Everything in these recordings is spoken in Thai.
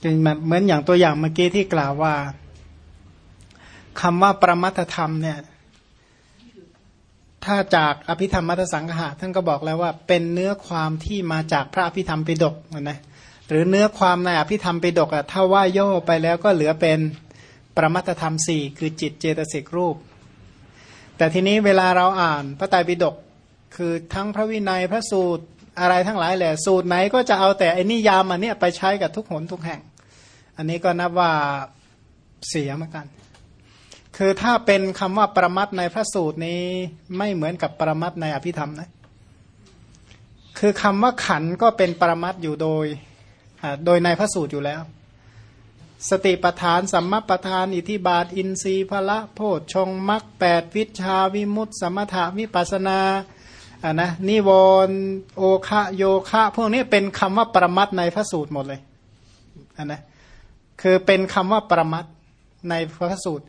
เหมือนอย่างตัวอย่างเมื่อกี้ที่กล่าวว่าคำว่าประมัตธรรมเนี่ย ถ้าจากอภิธรรมมัทสังหะท่านก็บอกแล้วว่า เป็นเนื้อความที่มาจากพระอภิธรรมปิฎกนะหรือเนื้อความในอภิธรรมปิฎกอะถ้าว่าย่อไปแล้วก็เหลือเป็นประมัตธรรมสี่คือจิตเจตสิกรูป แต่ทีนี้เวลาเราอ่านพระไตรปิฎกคือทั้งพระวินัยพระสูตร อะไรทั้งหลายแหละสูตรไหนก็จะเอาแต่อันนิยามอันเนี้ยไปใช้กับทุกหนทุกแห่ง อันนี้ก็นับว่าเสียเหมือนกัน คือถ้าเป็นคำว่าประมัตในพระสูตรนี้ไม่เหมือนกับประมัตในอภิธรรมนะคือคำว่าขันก็เป็นประมัตอยู่โดยโดยในพระสูตรอยู่แล้ว สติปทานสัมมาปทาน อิทิบาท อินทรีย์พละโพชฌงมักแปดวิชาวิมุตติ สมถาวิปัสนา อ่านะนิวรโอคะโยคะพวกนี้เป็นคำว่าประมัตในพระสูตรหมดเลยอ่านะคือเป็นคำว่าประมัตในพระสูตร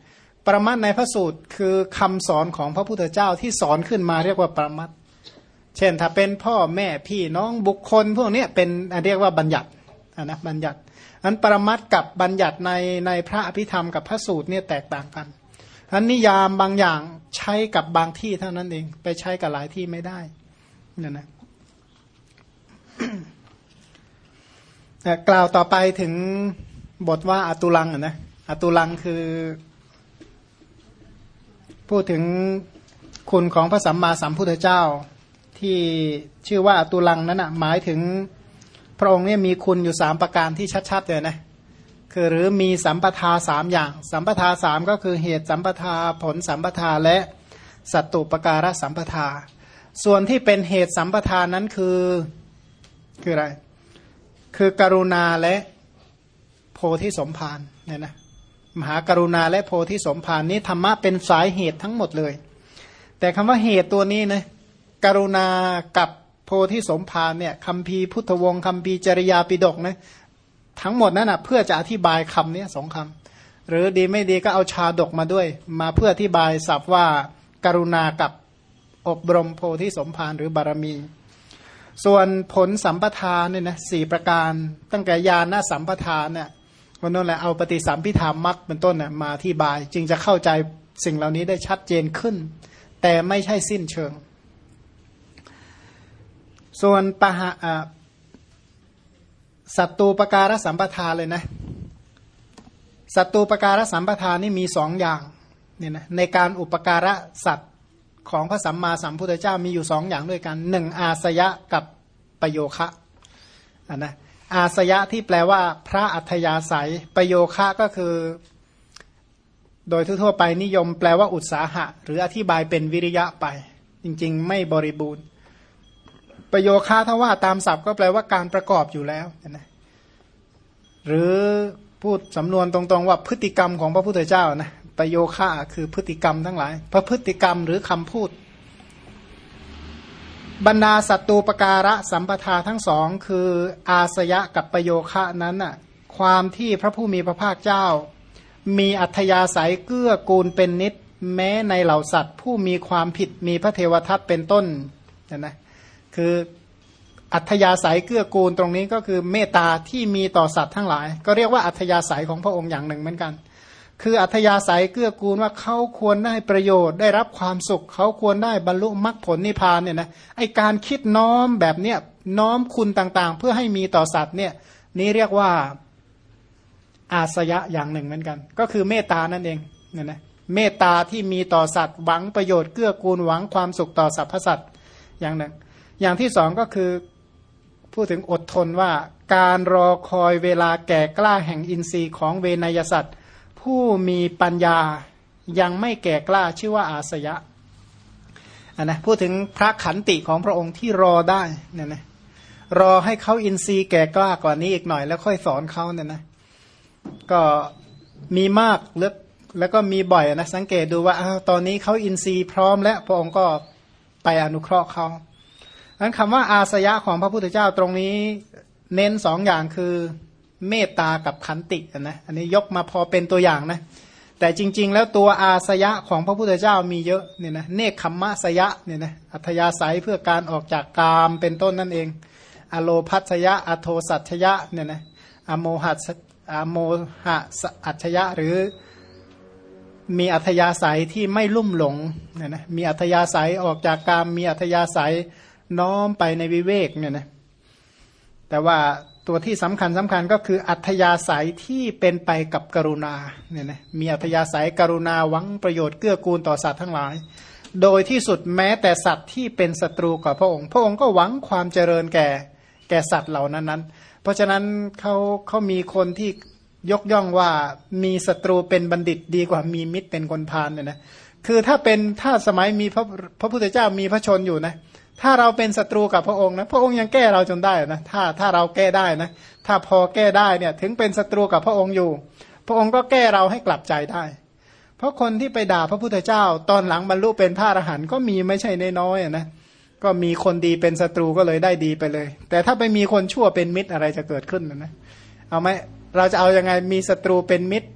ประมัตในพระสูตรคือคำสอนของพระพุทธเจ้าที่สอนขึ้นมาเรียกว่าประมัตเช่นถ้าเป็นพ่อแม่พี่น้องบุคคล พวกนี้เป็นเรียกว่าบัญญัติอ่านะบัญญัติอันประมัตกับบัญญัติในในพระอภิธรรมกับพระสูตรเนี่ยแตกต่างกัน อันนิยามบางอย่างใช้กับบางที่เท่านั้นเอง ไปใช้กับหลายที่ไม่ได้นี่นะกล่าวต่อไปถึงบทว่าอตุลังนะอตุลังคือ พูดถึงคุณของพระสัมมาสัมพุทธเจ้า ที่ชื่อว่าอตุลังนั้นนะหมายถึงพระองค์เนี่ยมีคุณอยู่สามประการที่ชัดๆเลยนะ คือหรือมีสัมปทาสามอย่าง สัมปทาสามก็คือเหตุสัมปทาผลสัมปทาและสัตตุปการะสัมปทา ส่วนที่เป็นเหตุสัมปทานนั้นคือคืออะไร คือกรุณาและโพธิสมภารเนี่ยนะมหากรุณาและโพธิสมภารนี้ธรรมะเป็นสายเหตุทั้งหมดเลย แต่คำว่าเหตุตัวนี้นะกรุณากับโพธิสมภารเนี่ยคำพีพุทธวงศ์คำพีจริยาปิดกนะ ทั้งหมดนั้นนะเพื่อจะอธิบายคำนี้สองคำหรือดีไม่ดีก็เอาชาดกมาด้วย มาเพื่ออธิบายศัพท์ว่าการุณากับอบรมโพธิสมภารหรือบารมี ส่วนผลสัมปทานเนี่ยนะสี่ประการตั้งแต่ญาณสัมปทานเนี่ยวันนั้นแหละเอาปฏิสัมพิธามักเป็นต้นเนี่ยมาอธิบาย จึงจะเข้าใจสิ่งเหล่านี้ได้ชัดเจนขึ้น แต่ไม่ใช่สิ้นเชิง ส่วนปะหะ สัตตูปการสัมปทาเลยนะสัตตูปการสัมปทานนี่มีสองอย่างเนี่ยนะในการอุปการะสัตว์ของพระสัมมาสัมพุทธเจ้ามีอยู่สองอย่างด้วยกันหนึ่งอาสยะกับประโยคะอ่านะอาสยะที่แปลว่าพระอัธยาศัยประโยคะก็คือ โดยทั่วไปนิยมแปลว่าอุตสาหะ หรืออธิบายเป็นวิริยะไป จริง ๆ ไม่บริบูรณ์ ประโยคะถ้าว่าตามศัพท์ก็แปลว่าการประกอบอยู่แล้วนะหรือพูดสำนวนตรงๆ ว่าพฤติกรรมของพระพุทธเจ้านะประโยคะคือพฤติกรรมทั้งหลาย พระพฤติกรรมหรือคำพูด บรรดาศัตรูปการะสัมปทาทั้งสองคืออาสยะกับประโยคะนั้นน่ะความที่พระผู้มีพระภาคเจ้า มีอัธยาศัยเกื้อกูลเป็นนิด แม้ในเหล่าสัตว์ ผู้มีความผิดมีพระเทวทัตเป็นต้นนะนะ คืออัธยาศัยเกื้อกูลตรงนี้ก็คือเมตตาที่มีต่อสัตว์ทั้งหลาย ก็เรียกว่าอัธยาศัยของพระองค์อย่างหนึ่งเหมือนกัน คืออัธยาศัยเกื้อกูลว่าเขาควรได้ประโยชน์ ได้รับความสุข เขาควรได้บรรลุมรรคผลนิพพานเนี่ยนะไอการคิดน้อมแบบเนี้ยน้อมคุณต่างๆ เพื่อให้มีต่อสัตว์เนี่ยนี้เรียกว่าอาสยะอย่างหนึ่งเหมือนกัน ก็คือเมตตานั่นเองเนี่ยนะเมตตาที่มีต่อสัตว์หวังประโยชน์เกื้อกูลหวังความสุขต่อสรรพสัตว์อย่างหนึ่ง อย่างที่สองก็คือพูดถึงอดทนว่าการรอคอยเวลาแก่กล้าแห่งอินทรีย์ของเวนยสัตว์ ผู้มีปัญญายังไม่แก่กล้าชื่อว่าอาสยะอันนะพูดถึงพระขันติของพระองค์ที่รอได้เนี่ยนะรอให้เขาอินทรีย์แก่กล้ากว่านี้อีกหน่อย แล้วค่อยสอนเขาเนี่ยนะก็มีมากเลือกแล้วก็มีบ่อยนะสังเกตดูว่าตอนนี้เขาอินทรีย์พร้อม แล้วพระองค์ก็ไปอนุเคราะห์เขา นั้นคำว่าอาสยะของพระพุทธเจ้าตรงนี้ เน้นสองอย่างคือเมตตากับขันตินะอันนี้ยกมาพอเป็นตัวอย่างนะแต่จริง ๆ แล้วตัวอาสยะของพระพุทธเจ้ามีเยอะเนี่ยนะเนคขมมะสยะเนี่ยนะอัธยาศัยเพื่อการออกจากกามเป็นต้นนั่นเอง อโลพัสยะอโทสัชยะเนี่ยนะอโมหัสอโมหะอัจฉยะหรือมีอัธยาศัยที่ไม่ลุ่มหลงเนี่ยนะมีอัธยาศัยออกจากกามมีอัธยาศัย น้อมไปในวิเวกเนี่ยนะแต่ว่าตัวที่สำคัญสำคัญก็คืออัธยาศัยที่เป็นไปกับกรุณาเนี่ยนะมีอัธยาศัยกรุณาหวังประโยชน์เกื้อกูลต่อสัตว์ทั้งหลาย โดยที่สุดแม้แต่สัตว์ที่เป็นศัตรูกับพระองค์ พระองค์ก็หวังความเจริญแก่แก่สัตว์เหล่านั้นนั้น เพราะฉะนั้นเขาเขามีคนที่ยกย่องว่ามีศัตรูเป็นบัณฑิตดีกว่ามีมิตรเป็นคนพาลเนี่ยนะคือถ้าเป็นถ้าสมัยมีพระพระพุทธเจ้ามีพระชนอยู่นะ ถ้าเราเป็นศัตรูกับพระองค์นะพระองค์ยังแก้เราจนได้นะถ้าถ้าเราแก้ได้นะ ถ้าพอแก้ได้เนี่ยถึงเป็นศัตรูกับพระองค์อยู่ พระองค์ก็แก้เราให้กลับใจได้ เพราะคนที่ไปด่าพระพุทธเจ้า ตอนหลังบรรลุเป็นพระอรหันต์ก็มีไม่ใช่น้อยๆนะก็มีคนดีเป็นศัตรูก็เลยได้ดีไปเลย แต่ถ้าไปมีคนชั่วเป็นมิตรอะไรจะเกิดขึ้นนะเอาไหมเราจะเอาอยัางไงมีศัตรูเป็นมิตร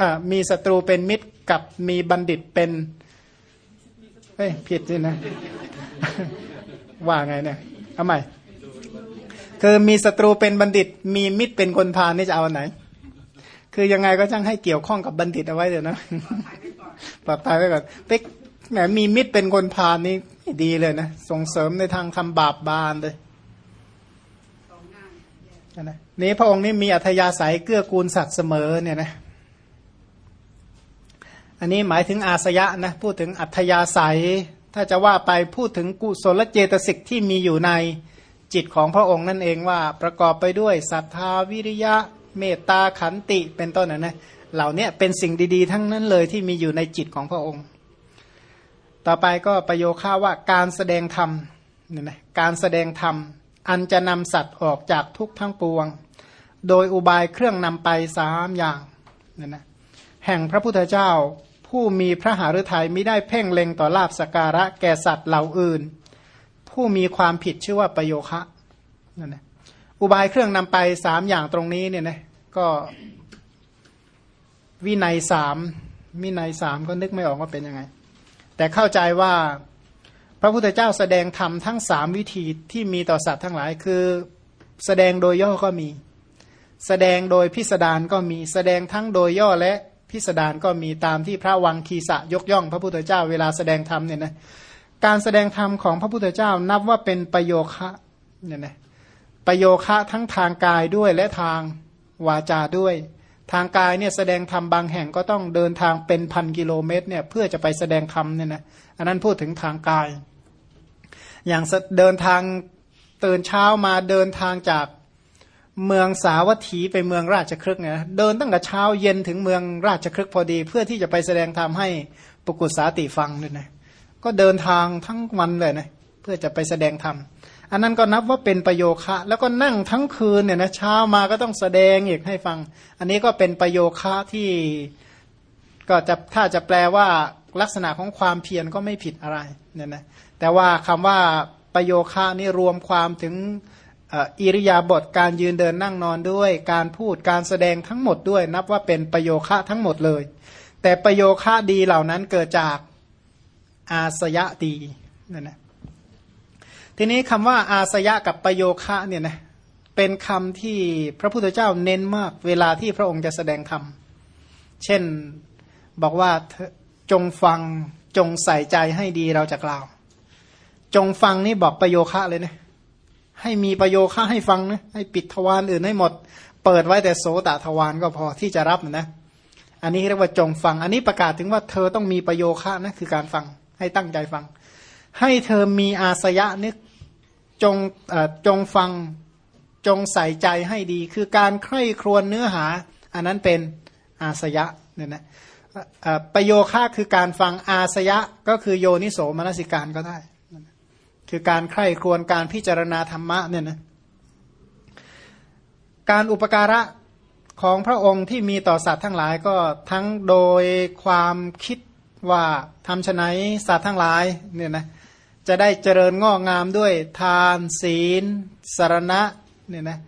อ่ามีศัตรูเป็นมิตรกับมีบัณฑิตเป็นเฮ้ยผิดสินะ ว่าไงเนี่ยเอาใหม่คือมีศัตรูเป็นบัณฑิต มีมิตรเป็นคนพาลนี่จะเอาไหน คือยังไงก็ช่างให้เกี่ยวข้องกับบัณฑิตเอาไว้เดี๋ยวนะปลอดภัยไว้ก่อนเป๊กแหมมีมิตรเป็นคนพาลนี่ดีเลยนะส่งเสริมในทางทำบาปบานเลยนะนี้พระองค์นี้มีอัธยาศัยเกื้อกูลสัตว์เสมอเนี่ยนะอันนี้หมายถึงอาสยะนะพูดถึงอัธยาศัย ถ้าจะว่าไปพูดถึงกุศลเจตสิกที่มีอยู่ในจิตของพระองค์นั่นเองว่าประกอบไปด้วยศรัทธาวิริยะเมตตาขันติเป็นต้นนะนะเหล่านี้เป็นสิ่งดีๆ ทั้งนั้นเลยที่มีอยู่ในจิตของพระองค์ ต่อไปก็ประโยค่าว่าการแสดงธรรมเนี่ยนะการแสดงธรรม อันจะนำสัตว์ออกจากทุกทั้งปวง โดยอุบายเครื่องนำไปสามอย่างเนี่ยนะแห่งพระพุทธเจ้า ผู้มีพระหฤทัยไม่ได้เพ่งเล็งต่อลาบสการะแก่สัตว์เหล่าอื่น ผู้มีความผิดชื่อว่าประโยคะนั่นนะอุบายเครื่องนำไปสามอย่างตรงนี้เนี่ยนะก็วินัยสามวินัยสามก็นึกไม่ออกว่าเป็นยังไง แต่เข้าใจว่าพระพุทธเจ้าแสดงธรรมทั้งสามวิธีที่มีต่อสัตว์ทั้งหลายคือแสดงโดยย่อก็มี แสดงโดยพิสดารก็มีแสดงทั้งโดยย่อและ พิสดารก็มีตามที่พระวังคีสะยกย่อง พระพุทธเจ้าเวลาแสดงธรรมเนี่ยนะการแสดงธรรมของพระพุทธเจ้านับว่าเป็นประโยคะเนี่ยนะประโยคะทั้งทางกายด้วยและทางวาจาด้วย ทางกายเนี่ยแสดงธรรมบางแห่งก็ต้องเดินทางเป็นพันกิโลเมตรเนี่ยเพื่อจะไปแสดงธรรมเนี่ยนะอันนั้นพูดถึงทางกาย อย่างเดินทางตื่นเช้ามาเดินทางจาก เมืองสาวัตถีไปเมืองราชครึกเนี่ยเดินตั้งแต่เช้าเย็นถึงเมืองราชครึกพอดี เพื่อที่จะไปแสดงธรรมให้ปกุศาติฟังด้วยนะก็เดินทางทั้งวันเลยนะเพื่อจะไปแสดงธรรมอันนั้นก็นับว่าเป็นประโยคะ แล้วก็นั่งทั้งคืนเนี่ยนะเช้ามาก็ต้องแสดงอีกให้ฟัง อันนี้ก็เป็นประโยคะที่ก็จะถ้าจะแปลว่าลักษณะของความเพียรก็ไม่ผิดอะไรเนี่ยนะแต่ว่าคำว่าประโยคะนี่รวมความถึง อิริยาบถการยืนเดินนั่งนอนด้วย การพูดการแสดงทั้งหมดด้วย นับว่าเป็นประโยคะทั้งหมดเลย แต่ประโยคะดีเหล่านั้นเกิดจากอาสยะดีนั่นนะทีนี้คำว่าอาสยะกับประโยคะเนี่ยนะเป็นคำที่พระพุทธเจ้าเน้นมากเวลาที่พระองค์จะแสดงธรรมเช่นบอกว่าจงฟังจงใส่ใจให้ดีเราจะกล่าว จงฟังนี่บอกประโยคะเลยนะ ให้มีประโยคะให้ฟังนะให้ปิดทวารอื่นให้หมด เปิดไว้แต่โสตทวารก็พอที่จะรับนะ อันนี้เรียกว่าจงฟัง อันนี้ประกาศถึงว่าเธอต้องมีประโยคะนะคือการฟังให้ตั้งใจฟัง ให้เธอมีอาสยะนึกจงจงฟังจงใส่ใจให้ดี คือการใคร่ครวญเนื้อหา อันนั้นเป็นอาสยะเนี่ยนะประโยคะคือการฟังอาสยะก็คือโยนิโสมนสิการก็ได้ คือการใคร่ครวญการพิจารณาธรรมะเนี่ยนะการอุปการะของพระองค์ที่มีต่อสัตว์ทั้งหลายก็ทั้งโดยความคิดว่าทำชนสัตว์ทั้งหลายเนี่ยนะจะได้เจริญงอกงามด้วยทานศีลสารณะเนี่ยนะ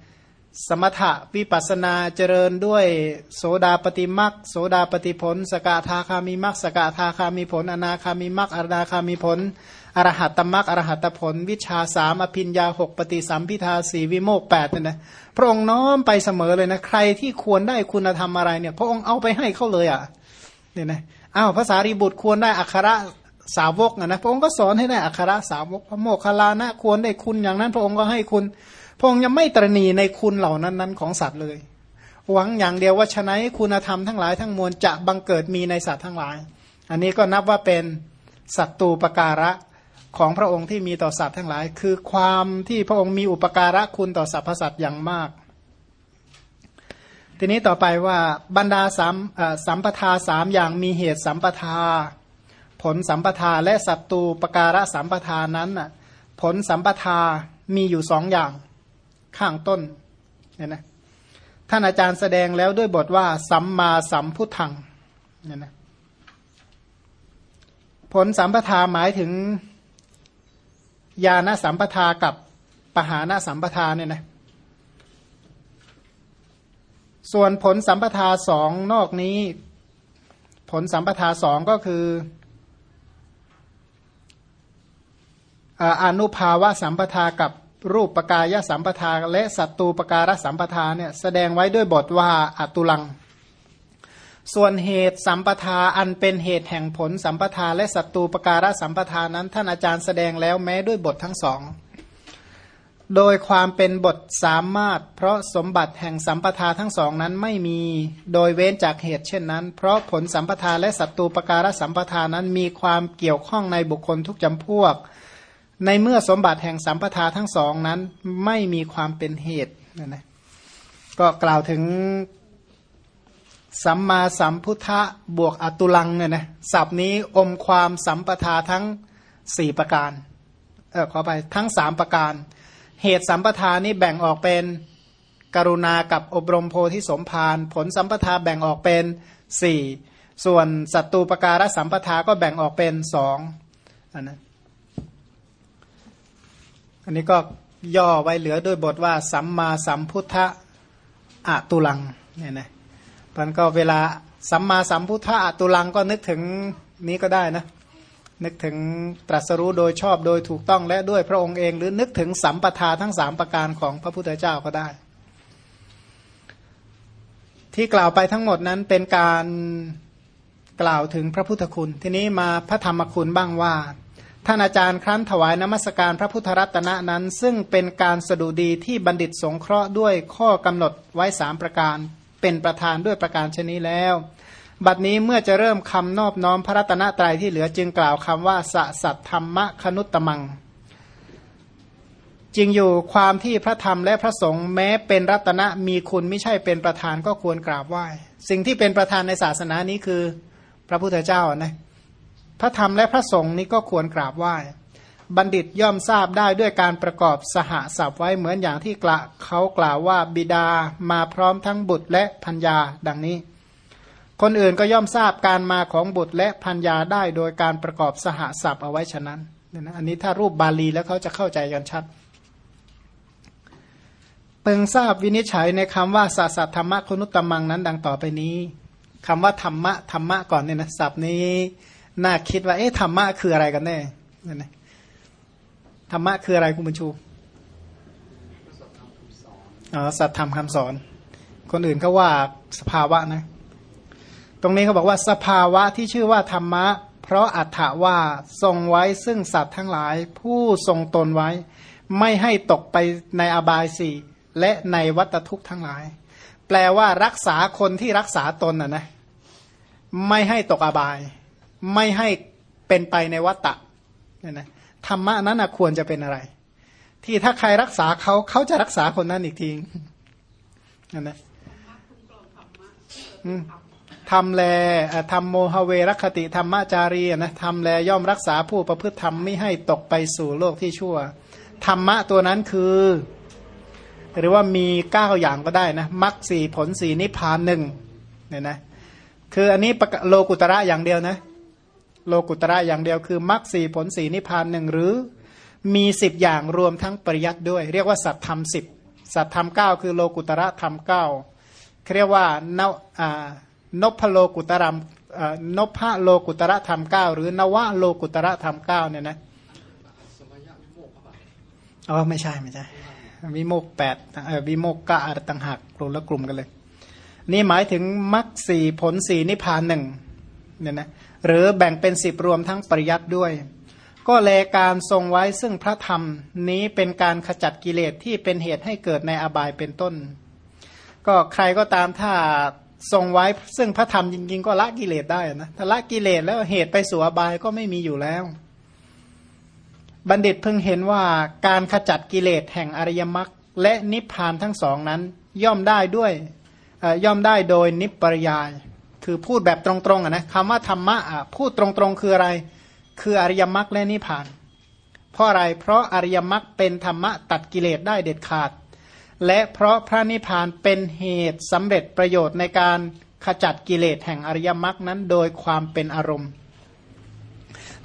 สมถะวิปัสนาเจริญด้วยโสดาปฏิมักโสดาปฏิผล สกทาคามีมักสกทาคามีผล อนาคามีมักอนาคามีผล อรหัตตมักอรหัตผล วิชาสามอภินยาหกปฏิสัมพิทาสีวิโมกแปดเนี่ยนะพระองค์น้อมไปเสมอเลยนะใครที่ควรได้คุณธรรมอะไรเนี่ยพระองค์เอาไปให้เขาเลยอะเนี่ยนะอ้าวภาษารีบุตรควรได้อัคระสาวกนะพระองค์ก็สอนให้ได้อัคระสาวก พระโมคคัลลานะควรได้คุณอย่างนั้น พระองค์ก็ให้คุณ พระองค์ยังไม่ตรณีในคุณเหล่านั้นนั้นของสัตว์เลย หวังอย่างเดียวว่าชนะคุณธรรมทั้งหลายทั้งมวลจะบังเกิดมีในสัตว์ทั้งหลาย อันนี้ก็นับว่าเป็นสัตตูปการะ ของพระองค์ที่มีต่อสัตว์ทั้งหลาย คือความที่พระองค์มีอุปการะคุณต่อสรรพสัตว์อย่างมาก ทีนี้ต่อไปว่าบรรดาสามสัมปทาสามอย่างมีเหตุสัมปทา ผลสัมปทาและสัตตูปการะสัมปทานั้นผลสัมปทามีอยู่สองอย่างข้างต้นเนี่ยนะท่านอาจารย์แสดงแล้วด้วยบทว่าสัมมาสัมพุทธังเนี่ยนะผลสัมปทาหมายถึง ญาณสัมปทากับปหาณสัมปทาเนี่ยนะส่วนผลสัมปทาสองนอกนี้ ผลสัมปทาสองก็คืออนุภาวะสัมปทากับรูปปกายสัมปทาและสัตตูปการสัมปทาเนี่ยแสดงไว้ด้วยบทว่าอัตุลัง ส่วนเหตุสัมปทาอันเป็นเหตุแห่งผลสัมปทาและสัตตูปการสัมปทานั้นท่านอาจารย์แสดงแล้วแม้ด้วยบททั้งสอง โดยความเป็นบทสามารถ เพราะสมบัติแห่งสัมปทาทั้งสองนั้นไม่มี โดยเว้นจากเหตุเช่นนั้น เพราะผลสัมปทาและสัตตูปการสัมปทานั้นมีความเกี่ยวข้องในบุคคลทุกจำพวก ในเมื่อสมบัติแห่งสัมปทาทั้งสองนั้นไม่มีความเป็นเหตุนะนะก็กล่าวถึง สัมมาสัมพุทธะบวกอตุลังเนี่ยนะศัพท์นี้อมความสัมปทาทั้งสี่ประการเออขอไปทั้งสามประการ เหตุสัมปทานี้แบ่งออกเป็นกรุณากับอบรมโพธิสมภารผลสัมปทาแบ่งออกเป็นสี่ส่วนสัตตูปการสัมปทาก็แบ่งออกเป็นสองอันนั้นอันนี้ก็ย่อไว้เหลือด้วยบทว่า สัมมาสัมพุทธะอะตุลังเนี่ยนะ มันก็เวลาสัมมาสัมพุทธะตุลังก็นึกถึงนี้ก็ได้นะ นึกถึงตรัสรู้โดยชอบโดยถูกต้องและด้วยพระองค์เอง หรือนึกถึงสัมปทาทั้งสามประการของพระพุทธเจ้าก็ได้ ที่กล่าวไปทั้งหมดนั้นเป็นการกล่าวถึงพระพุทธคุณ ทีนี้มาพระธรรมคุณบ้างว่า ท่านอาจารย์ครั้นถวายนมัสการพระพุทธรัตนะนั้น ซึ่งเป็นการสดุดีที่บัณฑิตสงเคราะห์ด้วยข้อกำหนดไว้สามประการ เป็นประธานด้วยประการชนี้แล้ว บัดนี้เมื่อจะเริ่มคำนอบน้อมพระรัตนตรัยที่เหลือจึงกล่าวคำว่าสสัตธรรมคนุตตมังจริงอยู่ความที่พระธรรมและพระสงฆ์แม้เป็นรัตนะมีคุณไม่ใช่เป็นประธานก็ควรกราบไหว้ สิ่งที่เป็นประธานในศาสนานี้คือพระพุทธเจ้านะพระธรรมและพระสงฆ์นี้ก็ควรกราบไหว้ บัณฑิตย่อมทราบได้ด้วยการประกอบสหสับไว้เหมือนอย่างที่กละเขากล่าวว่าบิดามาพร้อมทั้งบุตรและพัญญาดังนี้ คนอื่นก็ย่อมทราบการมาของบุตรและพัญญาได้โดยการประกอบสหสับเอาไว้ฉะนั้นอันนี้ถ้ารูปบาลีแล้วเขาจะเข้าใจกันชัดเปิงทราบวินิจฉัยในคำว่าสัสธรรมะคุนุตตมังนั้น ดังต่อไปนี้คำว่าธรรมะธรรมะก่อนเนี่ยนะศัพท์นี้น่าคิดว่าเอ๊ะธรรมะคืออะไรกันแน่เนั่นนะ ธรรมะคืออะไรคุณบุญชูอ๋อสัตธรรมคำสอน คนอื่นเขาว่าสภาวะนะ ตรงนี้เขาบอกว่าสภาวะที่ชื่อว่าธรรมะ เพราะอัฏฐว่าทรงไว้ซึ่งสัตว์ทั้งหลาย ผู้ทรงตนไว้ ไม่ให้ตกไปในอบายสี่และในวัตทุกข์ทั้งหลาย แปลว่ารักษาคนที่รักษาตนอะนะ ไม่ให้ตกอบาย ไม่ให้เป็นไปในวัตตะเนี่ยนะ ธรรมะนั้นควรจะเป็นอะไร ที่ถ้าใครรักษาเขาเขาจะรักษาคนนั้นอีกทีนั่นนะทำแลทำโมหเวรคติธรรมจารีนะทำแลย่อมรักษาผู้ประพฤติธรรมไม่ให้ตกไปสู่โลกที่ชั่ว ธรรมะตัวนั้นคือ หรือว่ามีเก้าอย่างก็ได้นะมรรคสี่ผลสี่นิพพานหนึ่งเนี่ยนะ คืออันนี้โลกุตระอย่างเดียวนะ โลกุตระอย่างเดียวคือมรรคสี่ผลสีนิพพานหนึ่งหรือมีสิบอย่างรวมทั้งปริยัติด้วย เรียกว่าสัตธรรมสิบสัตธรรมเก้าคือโลกุตระธรรมเก้าเรียกว่านนพโลกุตรมนพโลกุตระธรรมเก้าหรือนวะโลกุตระธรรมเก้าเนี่ยนะอ๋อไม่ใช่ไม่ใช่วิโมกแปดเออวิโมกกะต่างหากกลุ่มละกลุ่มกันเลย นี่หมายถึงมรรคสี่ผลสี่นิพพานหนึ่งเนี่ยนะ หรือแบ่งเป็นสิบรวมทั้งปริยัติด้วย ก็แลการทรงไว้ซึ่งพระธรรมนี้เป็นการขจัดกิเลสที่เป็นเหตุให้เกิดในอบายเป็นต้น ก็ใครก็ตามถ้าทรงไว้ซึ่งพระธรรมจริงๆ ก็ละกิเลสได้นะถ้าละกิเลสแล้วเหตุไปสู่อบายก็ไม่มีอยู่แล้ว บัณฑิตเพิ่งเห็นว่าการขจัดกิเลสแห่งอริยมรรคและนิพพานทั้งสองนั้น ย่อมได้ด้วยย่อมได้โดยนิปรยาย คือพูดแบบตรงๆนะคำว่าธรรมะพูดตรงๆคืออะไร คืออริยมรรคและนิพพาน เพราะอะไรเพราะอริยมรรคเป็นธรรมะตัดกิเลสได้เด็ดขาด และเพราะพระนิพพานเป็นเหตุสำเร็จประโยชน์ในการขจัดกิเลสแห่งอริยมรรคนั้นโดยความเป็นอารมณ์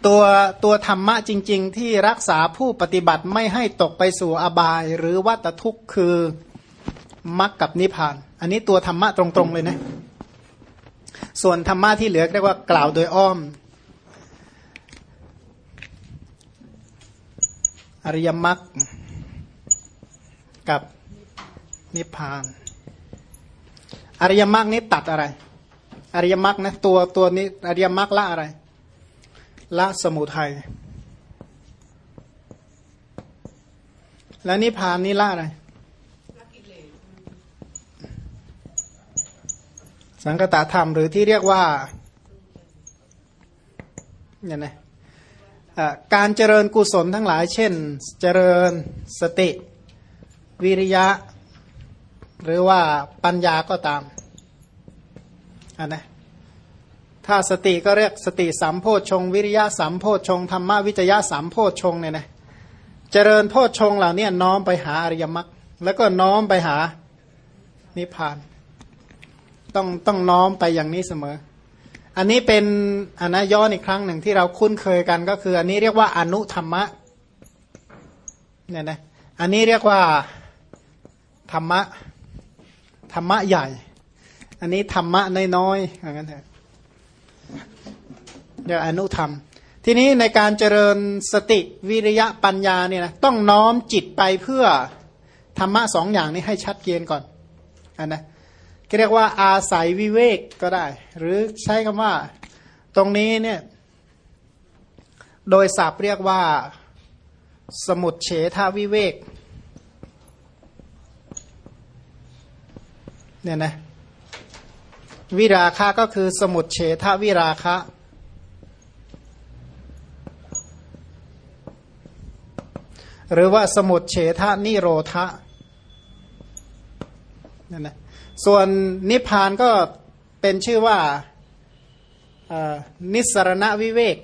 ตัวตัวธรรมะจริง ๆ ที่รักษาผู้ปฏิบัติไม่ให้ตกไปสู่อบาย หรือวัตทุกข์คือมรรคกับนิพพาน อันนี้ตัวธรรมะตรงๆเลยนะ ส่วนธรรมะที่เหลือเรียกว่ากล่าวโดยอ้อม อริยมรรคกับนิพพาน อริยมรรคนี้ตัดอะไร อริยมรรคนะตัวตัวนี้อริยมรรคละอะไร ละสมุทัยและนิพพานนี้ละอะไร สังกตธรรมหรือที่เรียกว่าเนี่ยนะการเจริญกุศลทั้งหลาย เช่น เจริญสติ วิริยะ หรือว่าปัญญาก็ตามอันนะถ้าสติก็เรียกสติสัมโพชง วิริยะสัมโพชงธรรมวิจยะสัมโพชงเนี่ยนะเจริญโพชงเหล่านี้น้อมไปหาอริยมรรคแล้วก็น้อมไปหานิพพาน ต้องต้องน้อมไปอย่างนี้เสมอ อันนี้เป็นอันนะย้อนอีกครั้งหนึ่งที่เราคุ้นเคยกันก็คือ อันนี้เรียกว่าอนุธรรมะเนี่ยนะอันนี้เรียกว่าธรรมะธรรมะใหญ่ อันนี้ธรรมะน้อยๆอย่างนั้นเถอะเดี๋ยวอนุธรรม ทีนี้ในการเจริญสติวิริยะปัญญาเนี่ยนะต้องน้อมจิตไปเพื่อธรรมะสองอย่างนี้ให้ชัดเจนก่อนอันนะ เรียกว่าอาศัยวิเวกก็ได้ หรือใช้คำว่า ตรงนี้เนี่ยโดยศัพท์เรียกว่า สมุดเฉทาวิเวกเนี่ยนะวิราคะก็คือสมุดเฉทวิราคะหรือว่าสมุดเฉทนิโรธะนั่นนะ ส่วนนิพพานก็เป็นชื่อว่านิสรณวิเวก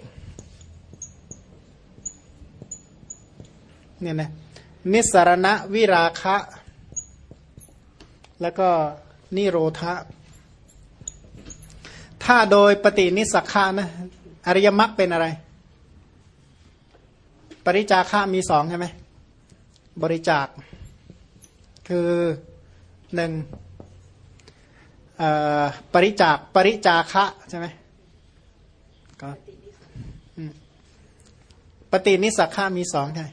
เนี่ยนะนิสรณวิราคะ แล้วก็นิโรธะถ้าโดยปฏินิสักานะอริยมรรคเป็นอะไร ปริจาคะมีสองใช่ไหมบริจาค คือหนึ่ง ปริจาคปริจาคะใช่ไหมก็ปฏินิสักามีสองใช่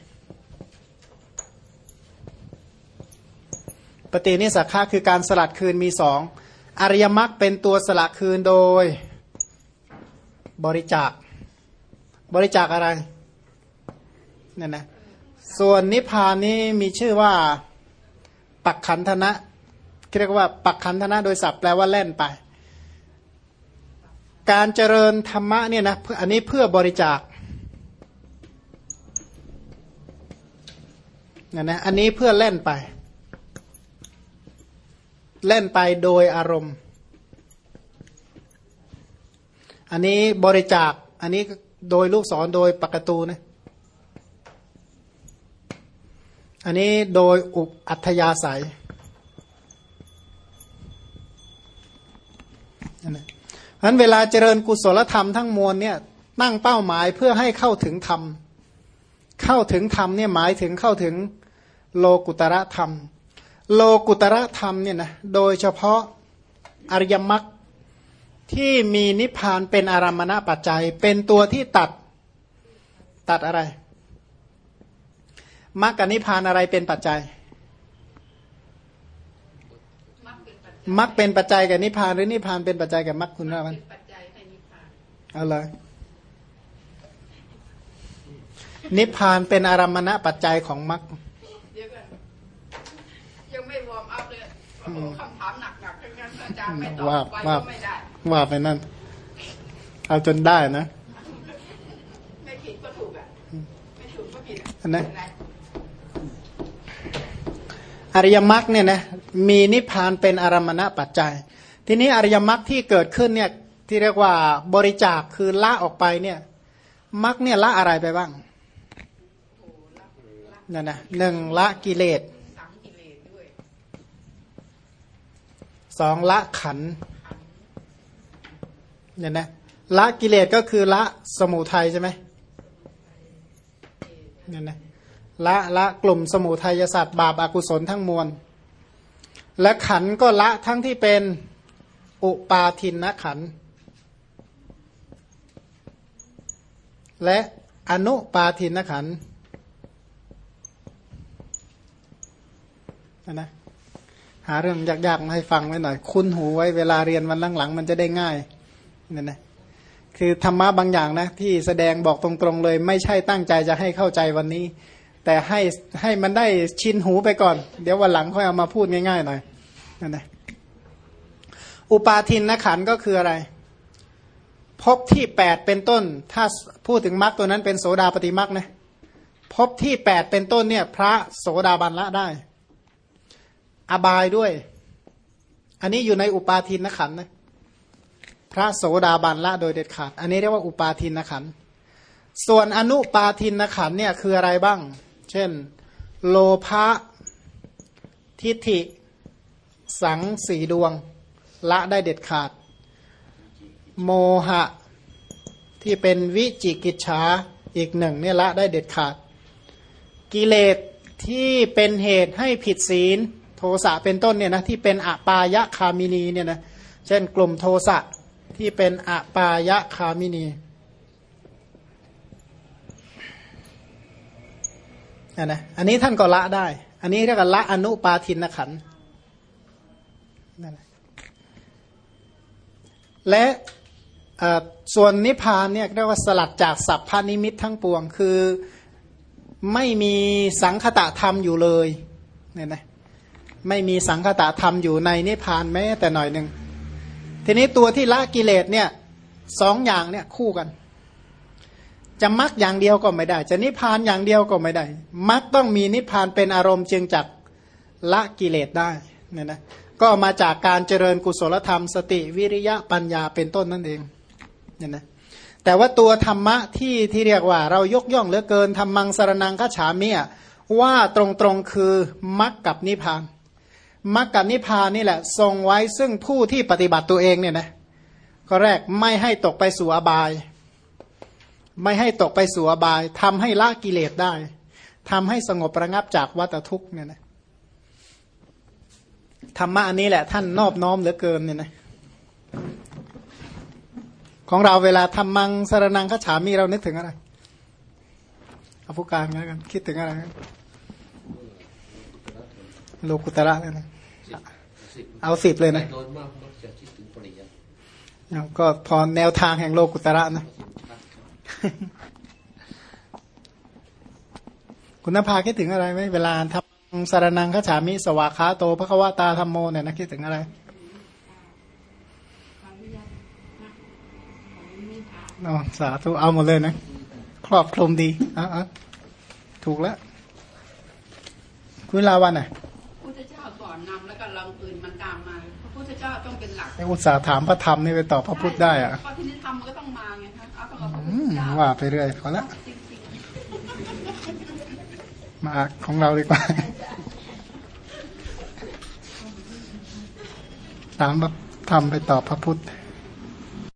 ปฏินิสักาคือการสลัดคืนมีสองอริยมรรคเป็นตัวสละคืนโดย บริจาค บริจาคอะไรนั่นนะส่วนนิพพานนี้มีชื่อว่า ปักขันธนะ เรียกว่า ปักขันธนะโดยศัพท์แปลว่าเล่นไป การเจริญธรรมะเนี่ยนะอันนี้เพื่อบริจาคนะนะอันนี้เพื่อเล่นไป เล่นไปโดยอารมณ์ อันนี้บริจาค อันนี้โดยลูกศรโดยปกตูนะอันนี้โดยอุอัธยาศัย นันนั้นเวลาเจริญกุศลธรรมทั้งมวลเนี่ยตั้งเป้าหมายเพื่อให้เข้าถึงธรรม เข้าถึงธรรมเนี่ยหมายถึงเข้าถึงโลกุตระธรรม โลกุตระธรรมเนี่ยนะโดยเฉพาะอริยมรรคที่มีนิพพานเป็นอารมณปัจจัย เป็นตัวที่ตัดตัดอะไรมรรคกับนิพพานอะไรเป็นปัจจัย มรรคเป็นปัจจัยกับนิพพานหรือนิพพานเป็นปัจจัยกับมรรคคุณว่ามันปัจจัยให้นิพพานเอาเลยนิพพานเป็นอารมณปัจจัยของมรรคเดี๋ยวกันยังไม่วอร์มอัพเลยโอ้โหคำถามหนักๆทั้งนั้นอาจารย์ไม่ตอบไปก็ไม่ได้ว่าไปนั่น เอาจนได้นะ ไม่ผิดก็ถูกอะ ไม่ถูกก็ผิดอันนั้นอะไร อริยมรรคเนี่ยนะมีนิพพานเป็นอารมณปัจจัย ทีนี้อริยมรรคที่เกิดขึ้นเนี่ยที่เรียกว่าบริจาคคือละออกไปเนี่ยมรรคเนี่ยละอะไรไปบ้างนั่นนะหนึ่งละกิเลสสองละขันเนี่ยนะละกิเลสก็คือละสมุทัยใช่ไหมเนี่ยนะ ละละกลุ่มสมุทัยศาสตร์บาปอากุศลทั้งมวล และขันก็ละทั้งที่เป็นอุปาทินนขัน และอนุปาทินนขันนะนะหาเรื่องยากๆมาให้ฟังไว้หน่อย คุ้นหูไว้เวลาเรียนวันหลังๆมันจะได้ง่ายนั่นนะคือธรรมะบางอย่างนะที่แสดงบอกตรงๆเลย ไม่ใช่ตั้งใจจะให้เข้าใจวันนี้ แต่ให้ให้มันได้ชินหูไปก่อน เดี๋ยววันหลังค่อยเอามาพูดง่ายๆหน่อยนั่นนะอุปาทินนะขันก็คืออะไรภพที่แปดเป็นต้น ถ้าพูดถึงมรรคตัวนั้นเป็นโสดาปฏิมรรคนะภพที่แปดเป็นต้นเนี่ยพระโสดาบันละได้ อบายด้วย อันนี้อยู่ในอุปาทินขันนะพระโสดาบันละโดยเด็ดขาด อันนี้เรียกว่าอุปาทินนขันส่วนอนุปาทินนขันเนี่ยคืออะไรบ้าง เช่น โลภะทิฏฐิ สังสีดวง ละได้เด็ดขาด โมหะ ที่เป็นวิจิกิจฉาอีกหนึ่งเนี่ยละได้เด็ดขาด กิเลสที่เป็นเหตุให้ผิดศีล โทสะเป็นต้นเนี่ยนะที่เป็นอปายะคามินีเนี่ยนะเช่นกลุ่มโทสะที่เป็นอปายะคามินี อันนะอันนี้ท่านก็ละได้ อันนี้เรียกว่าละอนุปาทินขันนั่นและส่วนนิพพานเนี่ยเรียกว่าสลัดจากสัพพานิมิตทั้งปวง คือไม่มีสังคตะธรรมอยู่เลยเนี่ยนะไม่มีสังคตะธรรมอยู่ในนิพพานแม้แต่หน่อยหนึ่งทีนี้ตัวที่ละกิเลสเนี่ยสองอย่างเนี่ยคู่กัน จะมักอย่างเดียวก็ไม่ได้ จะนิพพานอย่างเดียวก็ไม่ได้มักต้องมีนิพพานเป็นอารมณ์จึงจักละกิเลสได้เนี่ยนะก็มาจากการเจริญกุศลธรรม สติวิริยะปัญญาเป็นต้นนั่นเองเนี่ยนะแต่ว่าตัวธรรมะที่ที่เรียกว่า เรายกย่องเหลือเกินธรรมังสารนังคฉามิยว่าตรงๆคือมักกับนิพพานมักกับนิพพานนี่แหละ ทรงไว้ซึ่งผู้ที่ปฏิบัติตัวเองเนี่ยนะก็แรกไม่ให้ตกไปสู่อบาย ไม่ให้ตกไปสู่อบายทำให้ละกิเลสได้ทำให้สงบระงับจากวัฏทุกข์เนี่ยนะธรรมะอันนี้แหละท่านนอบน้อมเหลือเกินเนี่ยนะของเราเวลาทำมังสารนังขฉามีเรานึกถึงอะไรเอาผู้การกันคิดถึงอะไรโลกุตระเลยนะเอาสิบเลยนะโดยมากมักจะคิดถึงปริยัติเอาก็พอแนวทางแห่งโลกุตระนะ คุณนภาคิดถึงอะไรไหมเวลาทำสารนังขฉามิสวากขาโตพระควตาธรรมโมเนี่ยนะคิดถึงอะไรอ๋อสาธุเอาหมดเลยนะ ครอบคลุมดีอะอะถูกแล้ว คุณลาวันอะพุทธเจ้าสอนนำแล้วก็ลำอื่นมันตามมาพระพุทธเจ้าต้องเป็นหลักไอ้อุตสาห์ถามพระธรรมนี่ไปตอบพระพุทธได้อะ ว่าไปเรื่อยพอละจริงมาของเราดีกว่า ตามพระธรรมไปตอบพระพุทธ